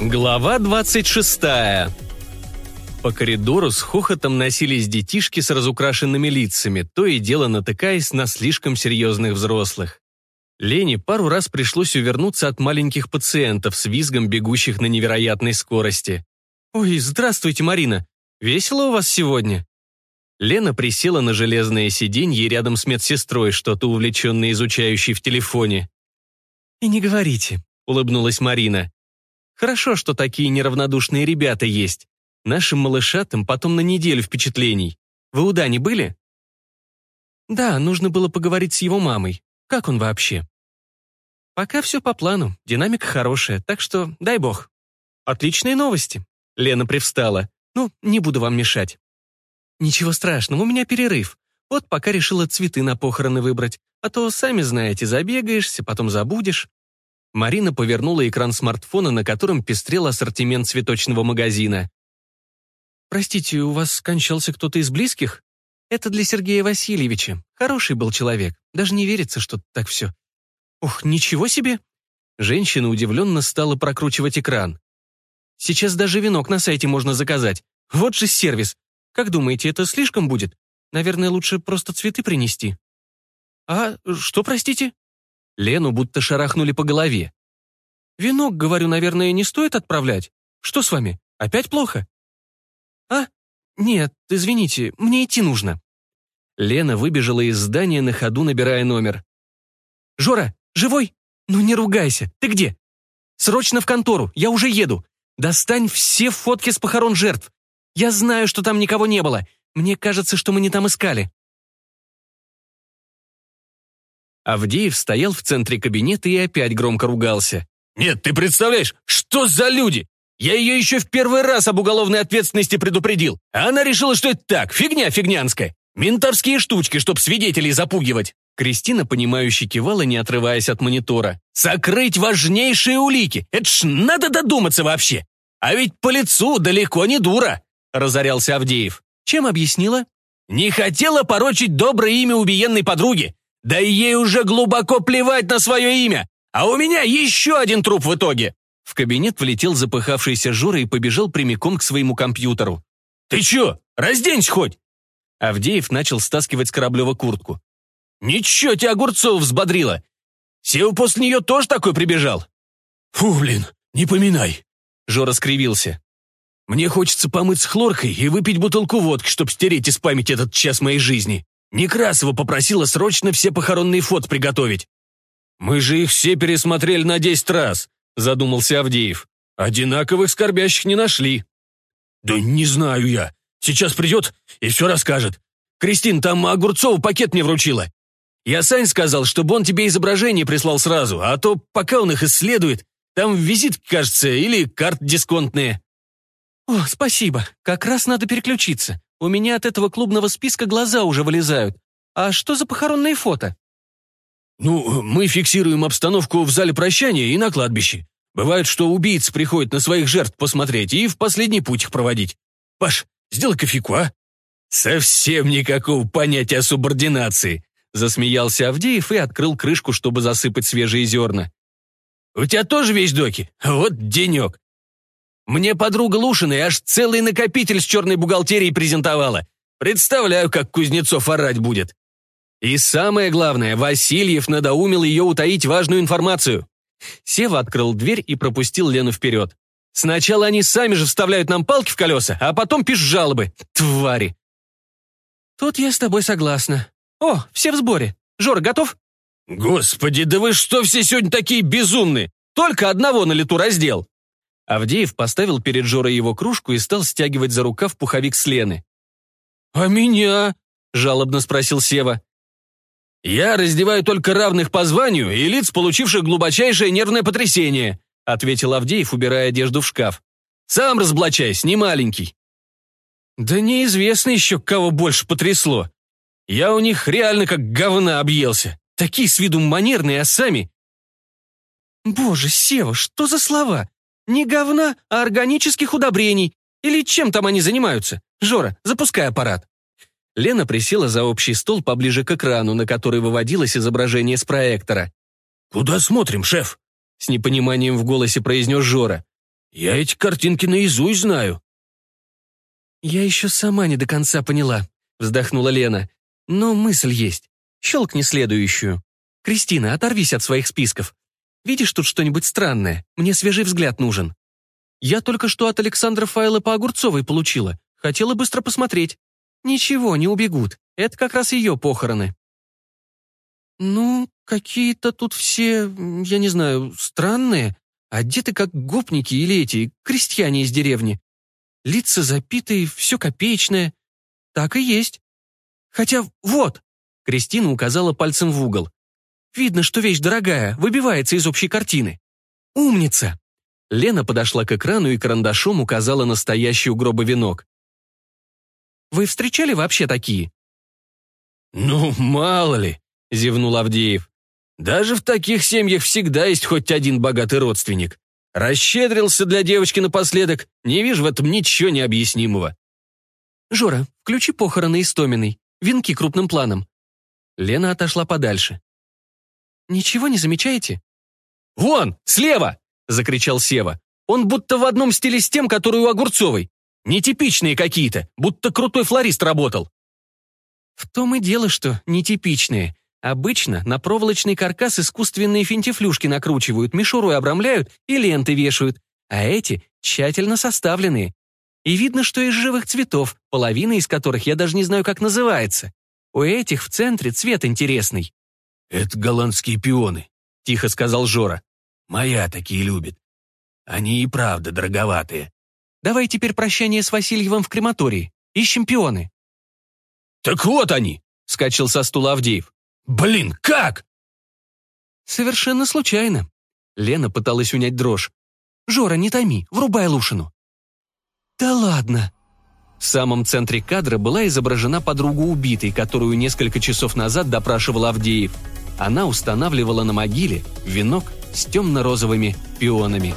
Глава 26 По коридору с хохотом носились детишки с разукрашенными лицами, то и дело натыкаясь на слишком серьезных взрослых. Лене пару раз пришлось увернуться от маленьких пациентов с визгом бегущих на невероятной скорости. «Ой, здравствуйте, Марина! Весело у вас сегодня?» Лена присела на железное сиденье рядом с медсестрой, что-то увлеченно изучающей в телефоне. «И не говорите», — улыбнулась Марина. Хорошо, что такие неравнодушные ребята есть. Нашим малышатам потом на неделю впечатлений. Вы у Дани были? Да, нужно было поговорить с его мамой. Как он вообще? Пока все по плану, динамика хорошая, так что дай бог. Отличные новости. Лена привстала. Ну, не буду вам мешать. Ничего страшного, у меня перерыв. Вот пока решила цветы на похороны выбрать. А то, сами знаете, забегаешься, потом забудешь. Марина повернула экран смартфона, на котором пестрел ассортимент цветочного магазина. «Простите, у вас скончался кто-то из близких?» «Это для Сергея Васильевича. Хороший был человек. Даже не верится, что так все». «Ух, ничего себе!» Женщина удивленно стала прокручивать экран. «Сейчас даже венок на сайте можно заказать. Вот же сервис. Как думаете, это слишком будет? Наверное, лучше просто цветы принести». «А что, простите?» Лену будто шарахнули по голове. «Венок, говорю, наверное, не стоит отправлять? Что с вами? Опять плохо?» «А? Нет, извините, мне идти нужно». Лена выбежала из здания на ходу, набирая номер. «Жора, живой? Ну не ругайся, ты где? Срочно в контору, я уже еду. Достань все фотки с похорон жертв. Я знаю, что там никого не было. Мне кажется, что мы не там искали. Авдеев стоял в центре кабинета и опять громко ругался. «Нет, ты представляешь, что за люди? Я ее еще в первый раз об уголовной ответственности предупредил, а она решила, что это так, фигня фигнянская. Ментовские штучки, чтоб свидетелей запугивать». Кристина, понимающе кивала, не отрываясь от монитора. «Сокрыть важнейшие улики! Это ж надо додуматься вообще! А ведь по лицу далеко не дура!» — разорялся Авдеев. «Чем объяснила?» «Не хотела порочить доброе имя убиенной подруги. Да и ей уже глубоко плевать на свое имя. А у меня еще один труп в итоге. В кабинет влетел запыхавшийся Жора и побежал прямиком к своему компьютеру. «Ты че, разденься хоть!» Авдеев начал стаскивать с Кораблева куртку. «Ничего тебя Огурцова взбодрила! Сева после нее тоже такой прибежал!» «Фу, блин, не поминай!» Жора скривился. «Мне хочется помыться хлоркой и выпить бутылку водки, чтобы стереть из памяти этот час моей жизни. Некрасова попросила срочно все похоронные фото приготовить. «Мы же их все пересмотрели на десять раз», — задумался Авдеев. «Одинаковых скорбящих не нашли». «Да не знаю я. Сейчас придет и все расскажет. Кристин, там Огурцова пакет мне вручила. Я Сань сказал, чтобы он тебе изображение прислал сразу, а то пока он их исследует, там визитки, кажется, или карты дисконтные». «О, спасибо. Как раз надо переключиться. У меня от этого клубного списка глаза уже вылезают. А что за похоронные фото?» «Ну, мы фиксируем обстановку в зале прощания и на кладбище. Бывает, что убийцы приходят на своих жертв посмотреть и в последний путь их проводить. Паш, сделай кофейку, а?» «Совсем никакого понятия субординации», засмеялся Авдеев и открыл крышку, чтобы засыпать свежие зерна. «У тебя тоже весь доки? Вот денек. Мне подруга Лушина и аж целый накопитель с черной бухгалтерией презентовала. Представляю, как Кузнецов орать будет. И самое главное, Васильев надоумил ее утаить важную информацию. Сева открыл дверь и пропустил Лену вперед. Сначала они сами же вставляют нам палки в колеса, а потом пишут жалобы. Твари. Тут я с тобой согласна. О, все в сборе. Жора, готов? Господи, да вы что все сегодня такие безумные? Только одного на лету раздел. Авдеев поставил перед Жорой его кружку и стал стягивать за рукав пуховик с Лены. «А меня?» – жалобно спросил Сева. «Я раздеваю только равных по званию и лиц, получивших глубочайшее нервное потрясение», – ответил Авдеев, убирая одежду в шкаф. «Сам разоблачайся, не маленький». «Да неизвестно еще, кого больше потрясло. Я у них реально как говна объелся. Такие с виду манерные, а сами...» «Боже, Сева, что за слова? Не говна, а органических удобрений. Или чем там они занимаются? Жора, запускай аппарат». Лена присела за общий стол поближе к экрану, на который выводилось изображение с проектора. «Куда смотрим, шеф?» С непониманием в голосе произнес Жора. Я эти картинки наизусть знаю». «Я еще сама не до конца поняла», — вздохнула Лена. «Но мысль есть. Щелкни следующую. Кристина, оторвись от своих списков. Видишь тут что-нибудь странное? Мне свежий взгляд нужен». «Я только что от Александра файлы по Огурцовой получила. Хотела быстро посмотреть». «Ничего, не убегут. Это как раз ее похороны». «Ну, какие-то тут все, я не знаю, странные. Одеты как гопники или эти, крестьяне из деревни. Лица запитые, все копеечное. Так и есть. Хотя вот, Кристина указала пальцем в угол. Видно, что вещь дорогая, выбивается из общей картины. Умница. Лена подошла к экрану и карандашом указала настоящий у гроба венок. Вы встречали вообще такие? «Ну, мало ли», — зевнул Авдеев. «Даже в таких семьях всегда есть хоть один богатый родственник. Расщедрился для девочки напоследок, не вижу в этом ничего необъяснимого». «Жора, включи похороны Истоминой, венки крупным планом». Лена отошла подальше. «Ничего не замечаете?» «Вон, слева!» — закричал Сева. «Он будто в одном стиле с тем, который у Огурцовой. Нетипичные какие-то, будто крутой флорист работал». В том и дело, что нетипичные. Обычно на проволочный каркас искусственные финтифлюшки накручивают, мишурой обрамляют и ленты вешают, а эти тщательно составленные. И видно, что из живых цветов, половина из которых я даже не знаю, как называется. У этих в центре цвет интересный. «Это голландские пионы», — тихо сказал Жора. «Моя такие любит. Они и правда дороговатые». «Давай теперь прощание с Васильевым в крематории. Ищем пионы». «Так вот они!» — скачал со стула Авдеев. «Блин, как?» «Совершенно случайно». Лена пыталась унять дрожь. «Жора, не томи, врубай Лушину». «Да ладно». В самом центре кадра была изображена подруга убитой, которую несколько часов назад допрашивал Авдеев. Она устанавливала на могиле венок с темно-розовыми пионами.